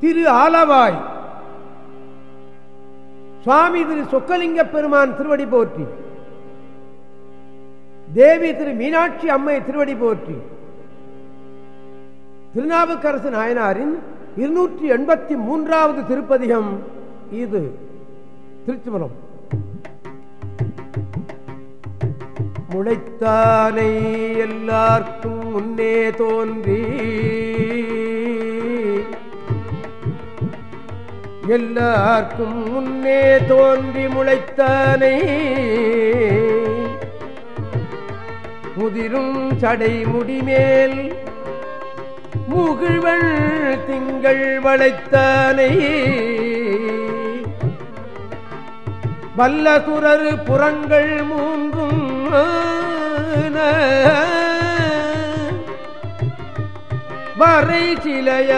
திரு ஆலவாய். சுவாமி திரு சொக்கலிங்க பெருமான் திருவடி போற்றி. தேவி திரு மீனாட்சி அம்மை திருவடி போற்றி. திருநாவுக்கரசு நாயனாரின் இருநூற்றி எண்பத்தி மூன்றாவது திருப்பதிகம் இது. திருச்சிபுரம் முளைத்தானை எல்லாருக்கும் முன்னே தோன்றி. எல்லார்க்கும் முன்னே தோன்றி முளைத்தானே. முதிரும் சடை முடிமேல் முகிழ்வள் திங்கள் வளைத்தானை. வல்லதுரரு புறங்கள் மூன்றும் வரை சிலைய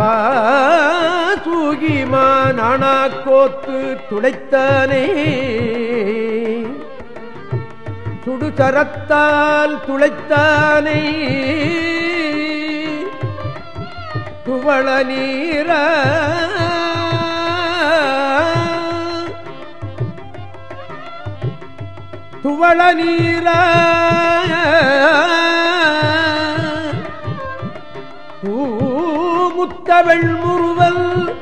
பாசூகிமானா கோத்து துளைத்தானே சுடுசரத்தால் துளைத்தானே. துவள நீர. துவள நீரா. கவள் முறுவல்.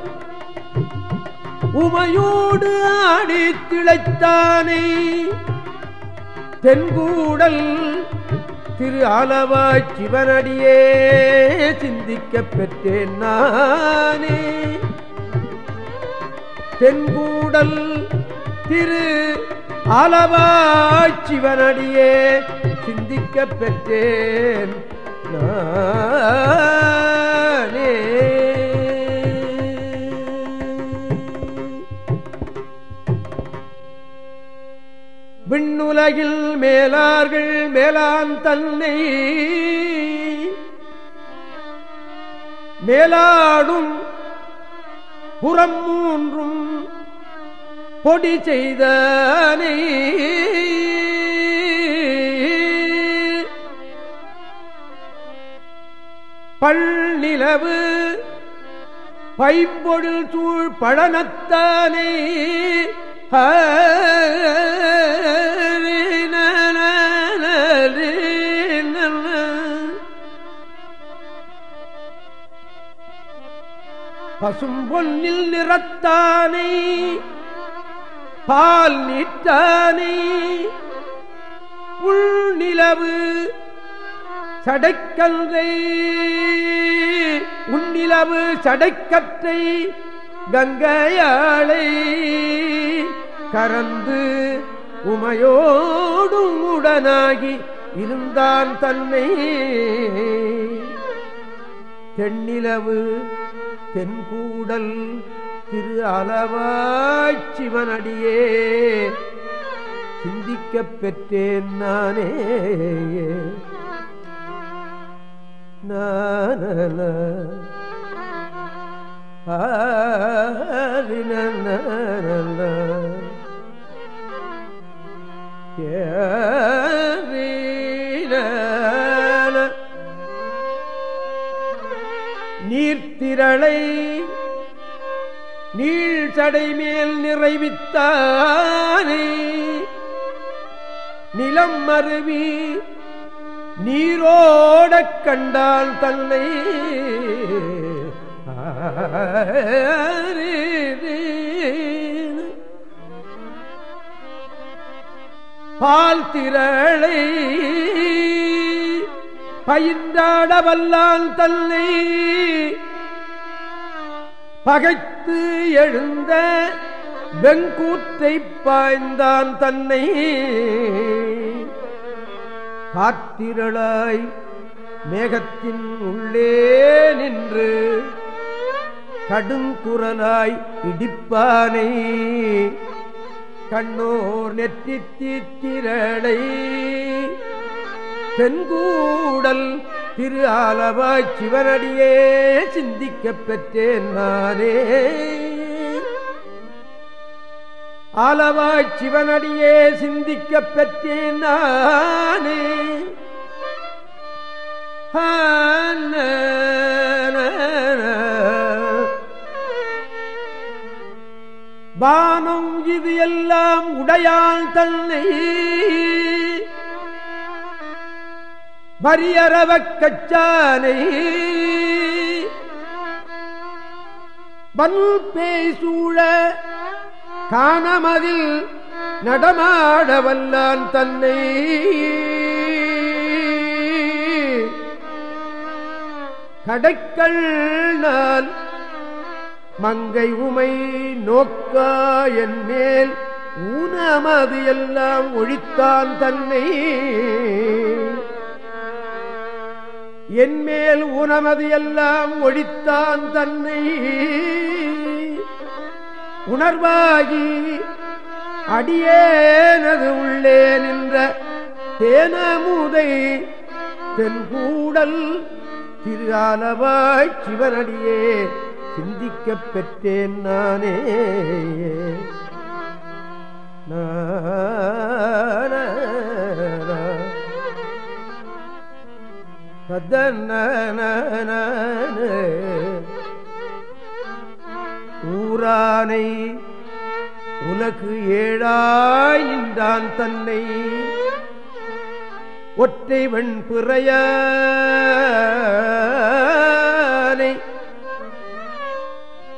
உமையோடு ஆடி திளைத்தானே. தென்கூடல் திரு ஆலவாய் சிவனடியே சிந்திக்க பெற்றேன் நானே. தென்கூடல் திரு ஆலவாய் சிவனடியே சிந்திக்க பெற்றேன் நான். விண்ணுலகில் மேலார்கள் மேலான் தன்னை. மேலாடும் புறம் மூன்றும் பொடி செய்தனை. பள்ளிலவு. பைம்பொழில் சூழ் பழனத்தானே. பசும் பொன்னில் நிறத்தானை. பால் நீட்டானை. உள் நிலவு சடைக்கல்றை உன்னிலவு சடைக்கற்றை கங்கையாளை கறந்து உமையோடும் உடனாகி இருந்தான் தன்னை. தென்னிலவு தென்கூடல் திரு அளவாய்ச்சிவனடியே சிந்திக்கப் பெற்றேன் நானே. Ah, நீர்த்திரளை நீள் சடை மேல் நிறைவித்தானே நிலம் மருவி நீரோடக் கண்டான் தன்னை பால் திரளை பயின்றாட வல்லான் தன்னை பகைத்து எழுந்த வெங்கூற்றை பாய்ந்தான் தன்னை. காத்திரளாய் மேகத்தின் உள்ளே நின்று கடுங்குரலாய் இடிப்பானை. கண்ணோர் நெற்றி தீத்திரளை தென்கூடல் திரு ஆலவாய் சிவனடியே சிந்திக்கப் பெற்றேன் நானே ஆலவாய் சிவனடியே சிந்திக்க பெற்றேன் நானே. பானம் இது எல்லாம் உடையால் தன்னை. மரியறவக் கச்சானை. வன்பேய் காணமதில் நடமாட வல்லான் தன்னை. கடைக்கள் நான் மங்கை உமை நோக்கா என் மேல் ஊனமது எல்லாம் ஒழித்தான் தன்னை. என் மேல் ஊனமது எல்லாம் ஒழித்தான் தன்னை. உணர்வாகி அடியேனது உள்ளே நின்ற தேனமுதை தென்கூடல் திரு ஆலவாய் சிவனடியே சிந்திக்கப் பெற்றேன் நானே. ஊரானை உனக்கு ஏழாய் நின்றான் தன்னை. ஒற்றை வெண்பிறையானை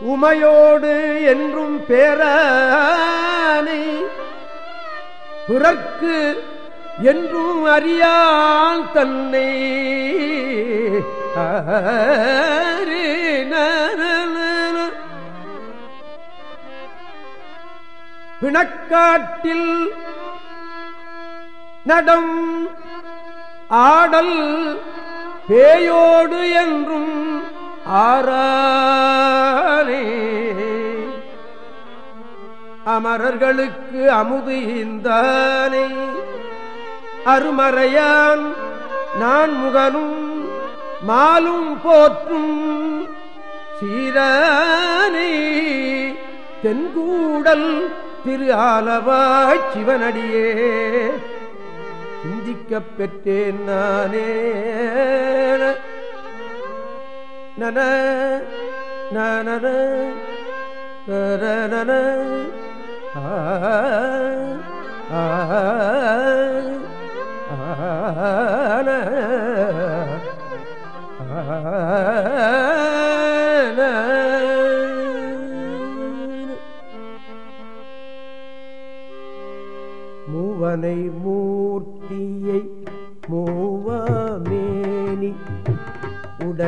உமையோடு என்றும் பேரானை. பிறர்க்கு என்றும் அறியான் தன்னை. பிணக்காட்டில் நடம் ஆடல் பேயோடு என்றும் ஆறானே. அமரர்களுக்கு அமுது இந்தானே. அருமறையான் நான் முகனும் மாலும் போற்றும் சீரானே. தென்கூடல் திரு ஆலவாய் சிவனடியே சிந்திக்கப் பெற்றேன் நானே நன நன நன ஆ ஆ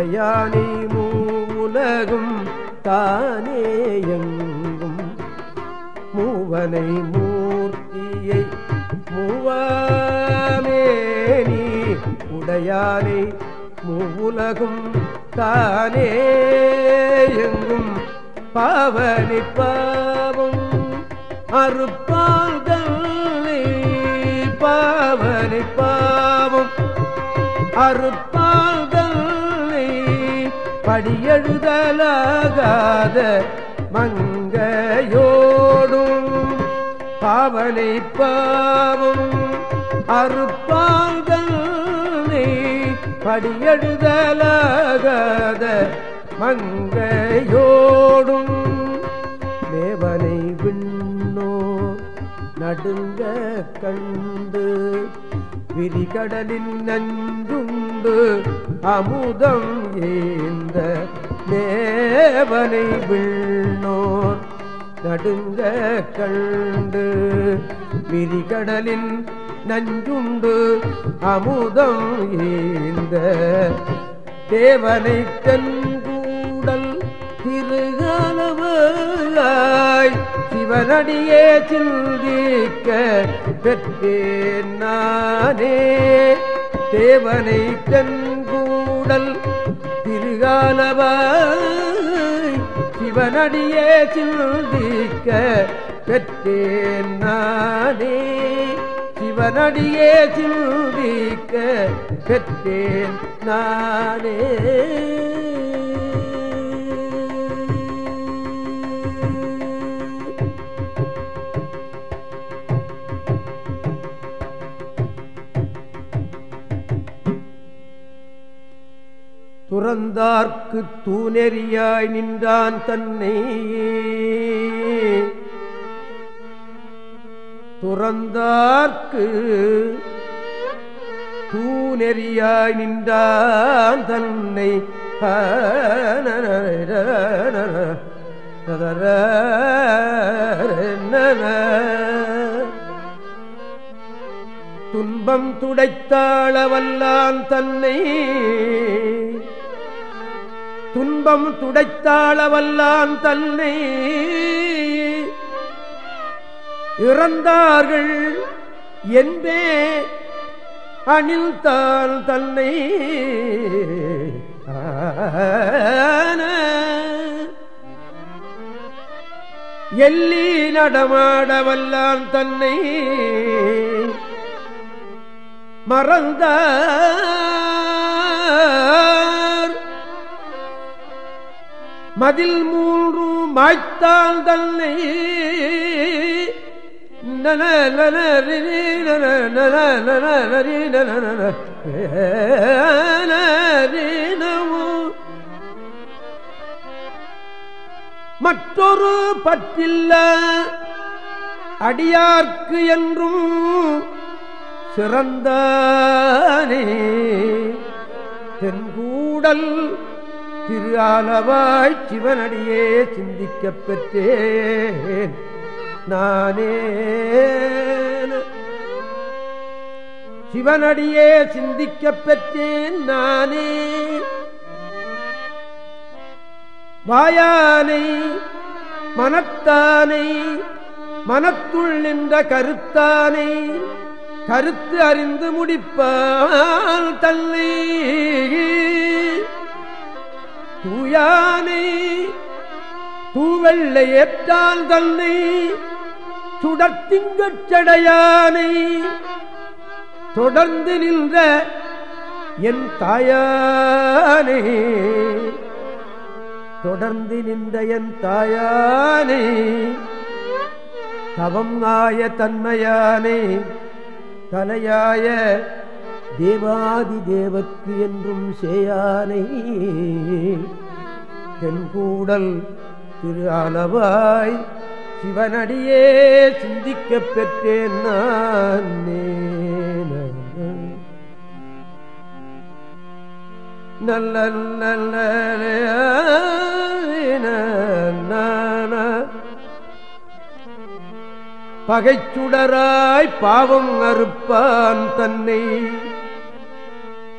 உடையானை மூலகும் தானே எங்கும். மூவனை மூர்த்தியை மூவமேனி உடையானை மூலகும் தானே எங்கும். பாவனை பாவம் அறுப்பால்களை பாவனை பாவம் அறுப்பால்களை படியெழுதலாகாத மங்கையோடும் பாவனை பாவம் அறுப்பால்களை படியெழுதலாகாத மங்கையோடும். தேவனை விண்ணோ நடுங்க கண்டு விரிகடலின் நஞ்சுண்டு அமுதம் ஏந்த தேவனை விண்ணோர் நடுங்க கண்டு. விரிகடலின் நஞ்சுண்டு அமுதம் ஏந்த தேவனை தென்கூடல் திருகலவாய் சிவனடியே சிந்திக்க பெற்றேன் நானே. தேவனை தென்கூடல் திருகாலவாய் சிவனடியே சிந்திக்க பெற்றேன் நானே. சிவனடியே சிந்திக்க பெற்றேன் நானே. துறந்தார்க்கு தூணெறியாய் நின்றான் தன்னை துறந்தார்க்கு தூணெறியாய் நின்றான் தன்னை. துன்பம் துடைத்தாளவல்லான் தன்னை துன்பம் துடைத்தாளவல்லான் தன்னை இறந்தார்கள் என்பே அணில் அணில்தான் தன்னை எல்லி நடமாடவல்லான் தன்னை மறந்த மதில் மூன்று மாய்த்தால் தன்னை மற்றொரு பற்றில்ல அடியார்க்கு என்றும் சிறந்தானே தென்கூடல் திரு ஆலவாய் சிவனடியே சிந்திக்க பெற்றேன். நானே சிவனடியே சிந்திக்க பெற்றேன். நானே வாயானை மனத்தானை மனத்துள் நின்ற கருத்தானை கருத்து அறிந்து முடிப்பால் தன்னை தூயானை தூவெள்ளை ஏற்றால் தன்னை சுடத்திங்கச்சடையானை தொடர்ந்து நின்ற என் தாயானே தொடர்ந்து நின்ற என் தாயானே தவம் ஆய தன்மையானே தலையாய தேவாதி தேவக்கு என்றும் சேயானை தென்கூடல் திரு அளவாய் சிவனடியே சிந்திக்கப் பெற்றேன் நான் நல்ல நல்ல பகைச்சுடராய் பாவம் அறுப்பான் தன்னை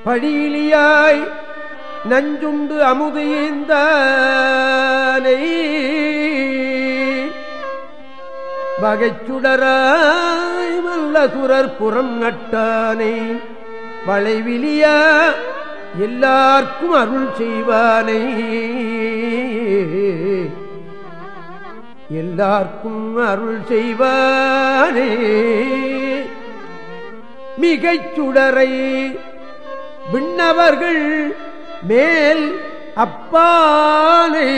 படியிலியாய் நஞ்சுண்டு அமுது ஏந்தானை வகைச்சுடராய் வல்ல சுரர் புறம் நட்டானை. வளைவிலியா எல்லார்க்கும் அருள் செய்வானை. எல்லார்க்கும் அருள் செய்வானே. மிகைச்சுடரை விண்ணவர்கள் மேல் அப்பாலை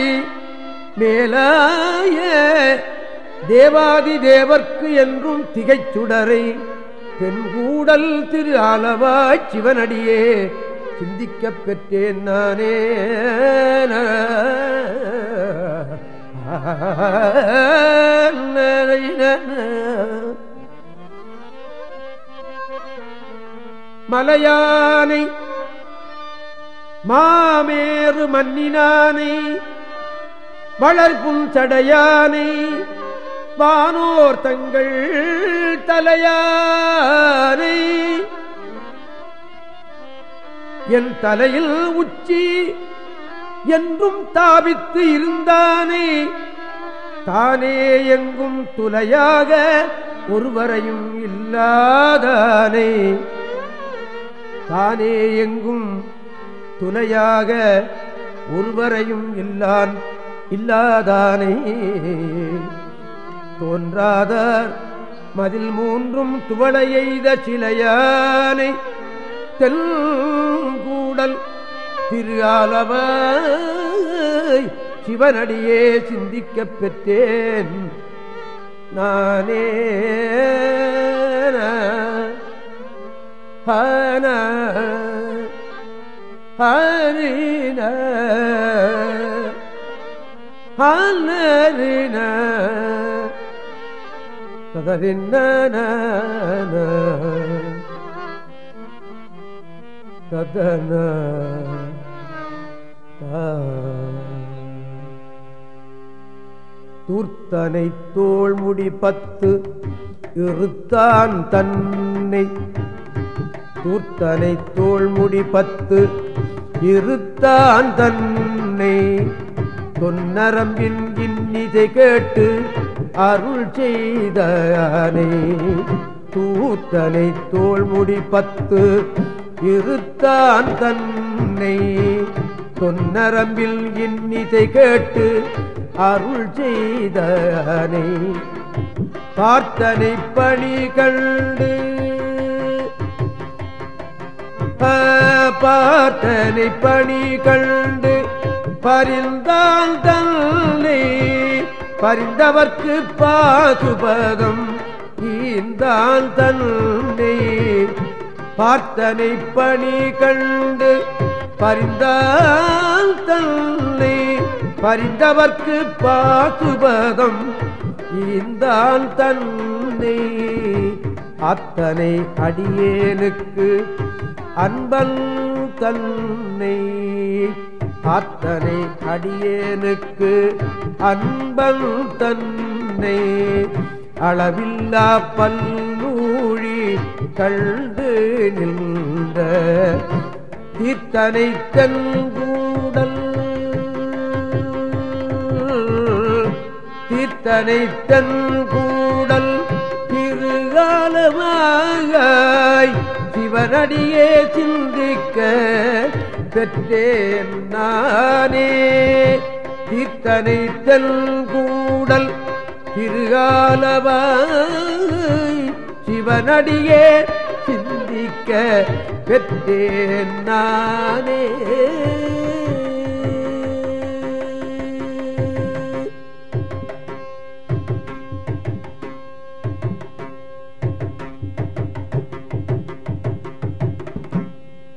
மேலாய தேவாதி தேவர்க்கு என்றும் திகைச்சுடரை தென்கூடல் திரு ஆலவாய் சிவனடியே சிந்திக்கப் பெற்றேன் நானே. மலையானை மாமேறு மன்னினானை வளர்புல் சடையானை வானோர் தங்கள் தலையானை. என் தலையில் உச்சி என்றும் தாவித்து இருந்தானே தானே எங்கும் துளையாக ஒருவரையும் இல்லாதானே. தானே எங்கும் துணையாக ஒருவரையும் இல்லான் இல்லாதானே. தோன்றாதார் மதில் மூன்றும் துவள எய்த சிலையானை. தெல்கூடல் திரு ஆலவாய் சிவனடியே சிந்திக்கப் பெற்றேன். நானே ஹன ஹரின ஹரின ததறின்ன ததன தூர்த்தனை தோள்முடி பத்து இருத்தான் தன்னை தூர்த்தனை தோள்முடி பத்து. இருத்தான் தன்னை தொன்னரம்பின் இன்னிசை கேட்டு அருள் செய்தனை தூத்தனை தோள்முடி பத்து. இருத்தான் தன்னை தொன்னரம்பில் இன்னிசை கேட்டு அருள் செய்தனை பார்த்தனை பணி கண்டு பார்த்தனை பணி கண்டு பரிந்தால் தன்னை பரிந்தவர்க்கு பாசுபகம் ஈந்தான் தன்னை பார்த்தனை பணி கண்டு பரிந்தால் தன்னை பரிந்தவர்க்கு பாசுபகம் ஈந்தான் தன்னை அத்தனை அடியேனுக்கு அன்பன் தன்னை அத்தனை அடியேனுக்கு அன்பன் தன்னை. அளவில்லா பல்மூழி கண்டு நின்ற தீர்த்தனை தென்கூடல். தீர்த்தனை தென்கூடல் திருகாலமாக சிவனடியே சிந்திக்க பெற்றேன் நானே. தீர்த்தனை தென்கூடல் திருகாலவாய் சிவனடியே சிந்திக்க பெற்றேன் நானே.